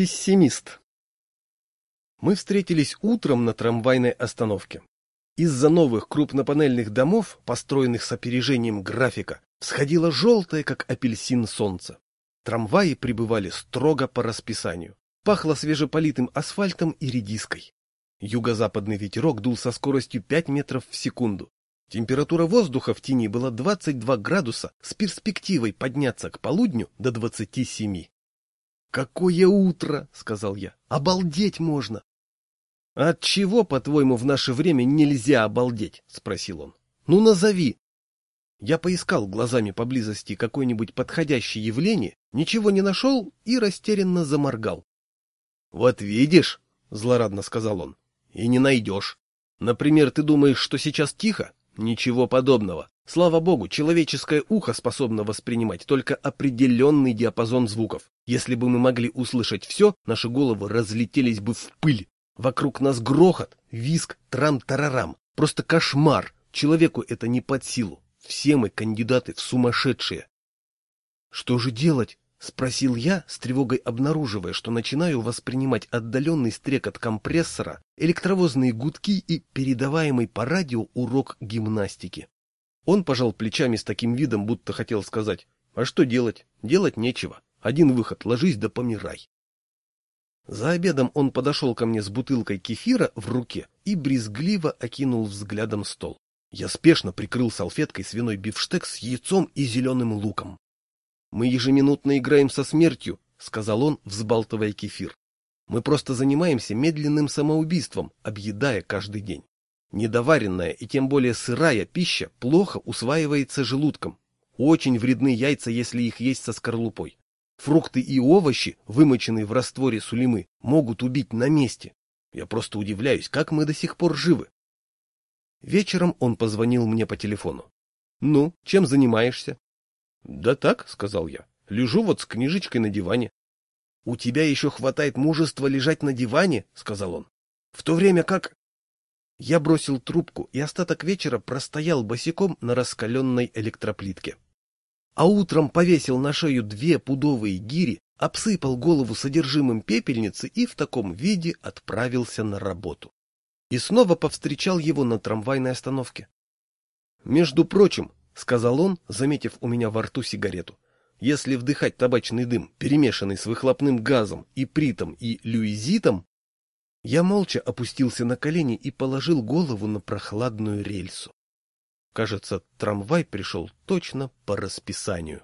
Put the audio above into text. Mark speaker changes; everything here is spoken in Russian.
Speaker 1: Пессимист. Мы встретились утром на трамвайной остановке. Из-за новых крупнопанельных домов, построенных с опережением графика, всходило желтое, как апельсин, солнце. Трамваи прибывали строго по расписанию. Пахло свежеполитым асфальтом и редиской. Юго-западный ветерок дул со скоростью 5 метров в секунду. Температура воздуха в тени была 22 градуса с перспективой подняться к полудню до 27. «Какое утро!» — сказал я. «Обалдеть можно!» «От чего, по-твоему, в наше время нельзя обалдеть?» — спросил он. «Ну, назови!» Я поискал глазами поблизости какое-нибудь подходящее явление, ничего не нашел и растерянно заморгал. «Вот видишь!» — злорадно сказал он. «И не найдешь. Например, ты думаешь, что сейчас тихо? Ничего подобного. Слава богу, человеческое ухо способно воспринимать только определенный диапазон звуков. Если бы мы могли услышать все, наши головы разлетелись бы в пыль. Вокруг нас грохот, виск, трам-тарарам. Просто кошмар. Человеку это не под силу. Все мы кандидаты в сумасшедшие. Что же делать? — спросил я, с тревогой обнаруживая, что начинаю воспринимать отдаленный стрекот компрессора, электровозные гудки и передаваемый по радио урок гимнастики. Он пожал плечами с таким видом, будто хотел сказать, а что делать? Делать нечего. Один выход — ложись да помирай. За обедом он подошел ко мне с бутылкой кефира в руке и брезгливо окинул взглядом стол. Я спешно прикрыл салфеткой свиной бифштекс с яйцом и зеленым луком. «Мы ежеминутно играем со смертью», — сказал он, взбалтывая кефир. «Мы просто занимаемся медленным самоубийством, объедая каждый день. Недоваренная и тем более сырая пища плохо усваивается желудком. Очень вредны яйца, если их есть со скорлупой. Фрукты и овощи, вымоченные в растворе сулимы, могут убить на месте. Я просто удивляюсь, как мы до сих пор живы. Вечером он позвонил мне по телефону. — Ну, чем занимаешься? — Да так, — сказал я. — Лежу вот с книжечкой на диване. — У тебя еще хватает мужества лежать на диване, — сказал он. — В то время как... Я бросил трубку и остаток вечера простоял босиком на раскаленной электроплитке. А утром повесил на шею две пудовые гири, обсыпал голову содержимым пепельницы и в таком виде отправился на работу. И снова повстречал его на трамвайной остановке. Между прочим, — сказал он, заметив у меня во рту сигарету. «Если вдыхать табачный дым, перемешанный с выхлопным газом, и притом, и люизитом...» Я молча опустился на колени и положил голову на прохладную рельсу. Кажется, трамвай пришел точно по расписанию.